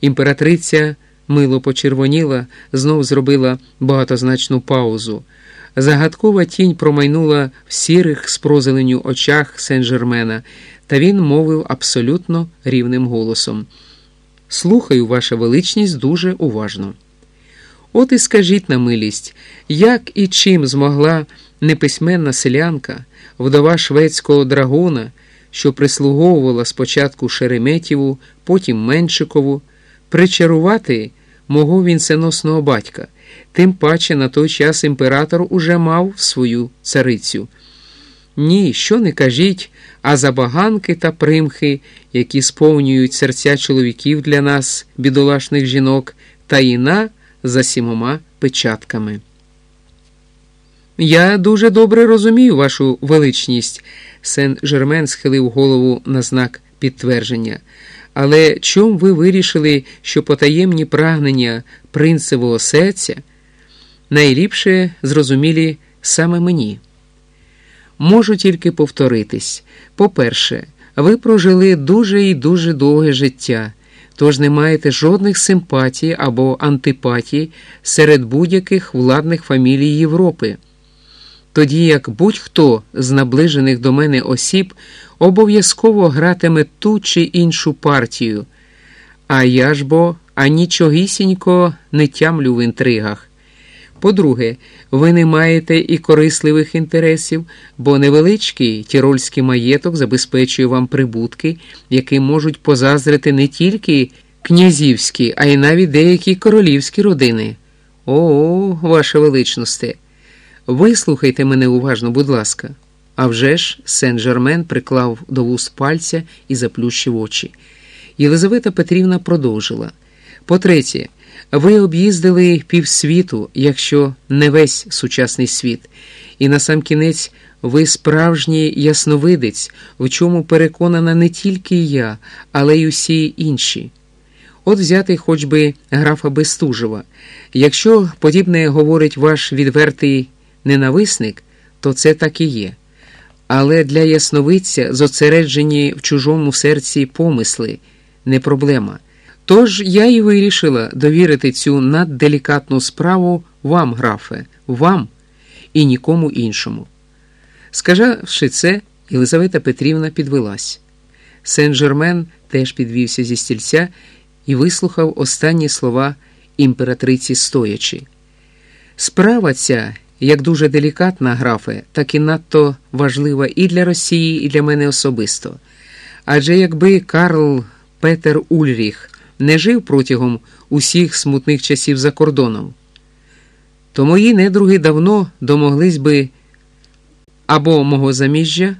Імператриця мило почервоніла, знов зробила багатозначну паузу. Загадкова тінь промайнула в сірих з прозеленю очах Сен-Жермена, та він мовив абсолютно рівним голосом. Слухаю, ваша величність, дуже уважно. От і скажіть на милість, як і чим змогла неписьменна селянка, вдова шведського драгуна, що прислуговувала спочатку Шереметєву, потім Меншикову, причарувати мого вінценосного батька, тим паче на той час імператор уже мав свою царицю. Ні, що не кажіть, а забаганки та примхи, які сповнюють серця чоловіків для нас, бідолашних жінок, та іна за сімома печатками. Я дуже добре розумію вашу величність, сен Жермен схилив голову на знак підтвердження. Але чом ви вирішили, що потаємні прагнення принцевого серця найліпше зрозумілі саме мені? Можу тільки повторитись. По-перше, ви прожили дуже і дуже довге життя, тож не маєте жодних симпатій або антипатій серед будь-яких владних фамілій Європи. Тоді як будь-хто з наближених до мене осіб обов'язково гратиме ту чи іншу партію, а я ж бо анічогісінько не тямлю в інтригах. По-друге, ви не маєте і корисливих інтересів, бо невеличкий тірольський маєток забезпечує вам прибутки, які можуть позазрити не тільки князівські, а й навіть деякі королівські родини. О, ваше величносте! Вислухайте мене уважно, будь ласка. А вже ж Сен-Жермен приклав до вуст пальця і заплющив очі. Єлизавета Петрівна продовжила. По-третє, ви об'їздили півсвіту, якщо не весь сучасний світ, і насамкінець ви справжній ясновидець, в чому переконана не тільки я, але й усі інші. От взяти хоч би графа Бестужева. Якщо подібне говорить ваш відвертий ненависник, то це так і є. Але для ясновидця зосереджені в чужому серці помисли не проблема. Тож я і вирішила довірити цю надделікатну справу вам, графе, вам і нікому іншому. Сказавши це, Єлизавета Петрівна підвелась. Сен-Жермен теж підвівся зі стільця і вислухав останні слова імператриці стоячи. Справа ця як дуже делікатна графе, так і надто важлива і для Росії, і для мене особисто. Адже якби Карл Петер Ульріх не жив протягом усіх смутних часів за кордоном, то мої недруги давно домоглись би або мого заміжжя,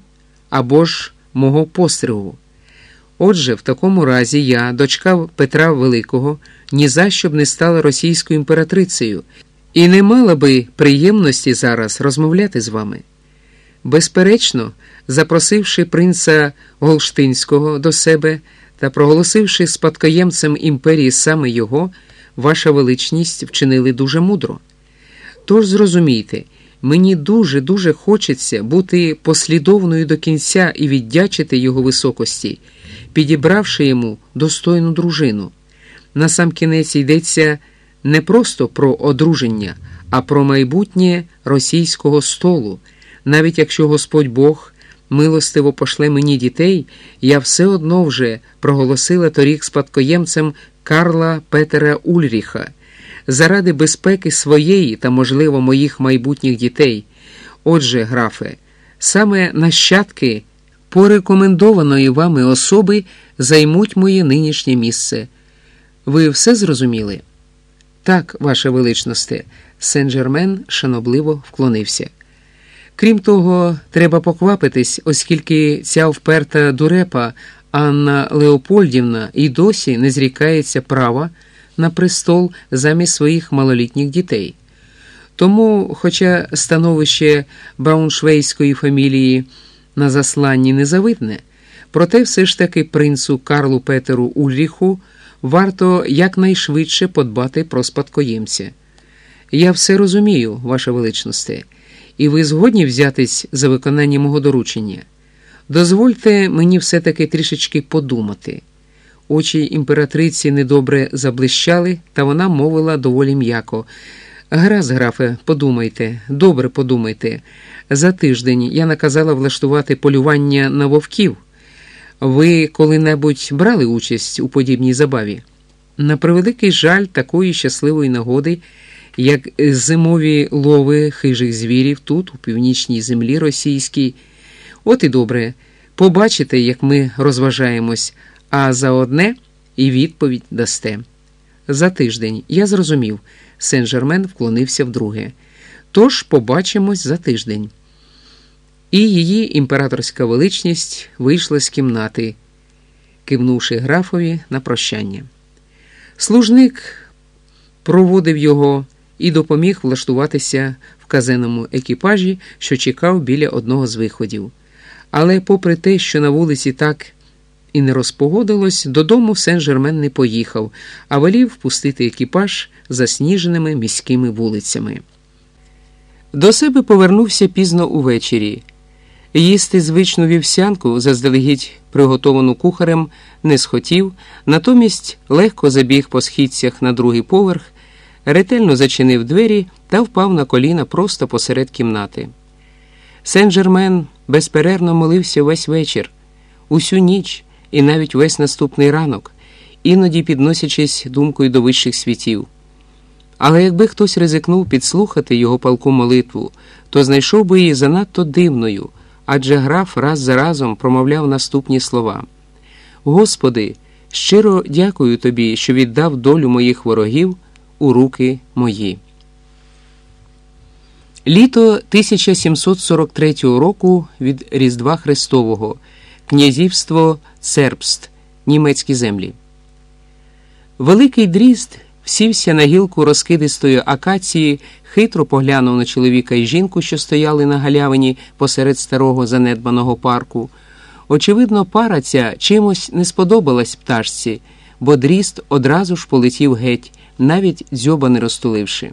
або ж мого постригу. Отже, в такому разі я, дочка Петра Великого, ні за що б не стала російською імператрицею і не мала би приємності зараз розмовляти з вами. Безперечно, запросивши принца Голштинського до себе та проголосивши спадкоємцем імперії саме його, ваша величність вчинили дуже мудро. Тож зрозумійте, мені дуже дуже хочеться бути послідовною до кінця і віддячити його високості, підібравши йому достойну дружину. Насамкінець йдеться не просто про одруження, а про майбутнє російського столу. Навіть якщо Господь Бог милостиво пошле мені дітей, я все одно вже проголосила торік спадкоємцем Карла Петера Ульріха заради безпеки своєї та, можливо, моїх майбутніх дітей. Отже, графе, саме нащадки порекомендованої вами особи займуть моє нинішнє місце. Ви все зрозуміли? Так, ваше величносте, Сен-Жермен шанобливо вклонився. Крім того, треба поквапитись, оскільки ця вперта дурепа Анна Леопольдівна і досі не зрікається права на престол замість своїх малолітніх дітей. Тому, хоча становище брауншвейської фамілії на засланні незавидне, проте все ж таки принцу Карлу Петеру Ульріху варто якнайшвидше подбати про спадкоємця. Я все розумію, ваше величносте, і ви згодні взятись за виконання мого доручення. Дозвольте мені все-таки трішечки подумати. Очі імператриці недобре заблищали, та вона мовила доволі м'яко. Гаразд, графе, подумайте, добре подумайте. За тиждень я наказала влаштувати полювання на вовків. Ви коли-небудь брали участь у подібній забаві? На превеликий жаль такої щасливої нагоди, як зимові лови хижих звірів тут, у північній землі російській. От і добре, побачите, як ми розважаємось, а за одне і відповідь дасте. За тиждень я зрозумів, Сен-Жермен вклонився вдруге. Тож побачимось за тиждень. І її імператорська величність вийшла з кімнати, кивнувши графові на прощання. Служник проводив його і допоміг влаштуватися в казенному екіпажі, що чекав біля одного з виходів. Але, попри те, що на вулиці так і не розпогодилось, додому Сен-Жермен не поїхав, а волів впустити екіпаж засніженими міськими вулицями. До себе повернувся пізно увечері. Їсти звичну вівсянку, заздалегідь приготовану кухарем, не схотів, натомість легко забіг по східцях на другий поверх, ретельно зачинив двері та впав на коліна просто посеред кімнати. Сен-Жермен безперервно молився весь вечір, усю ніч і навіть весь наступний ранок, іноді підносячись думкою до вищих світів. Але якби хтось ризикнув підслухати його палку молитву, то знайшов би її занадто дивною, адже граф раз за разом промовляв наступні слова: Господи, щиро дякую тобі, що віддав долю моїх ворогів у руки мої. Літо 1743 року від Різдва Христового, князівство Цербст, німецькі землі. Великий дрізд всівся на гілку розкидистої акації, хитро поглянув на чоловіка і жінку, що стояли на галявині посеред старого занедбаного парку. Очевидно, пара ця чимось не сподобалась пташці, бо дріст одразу ж полетів геть, навіть дзьоба не розтуливши.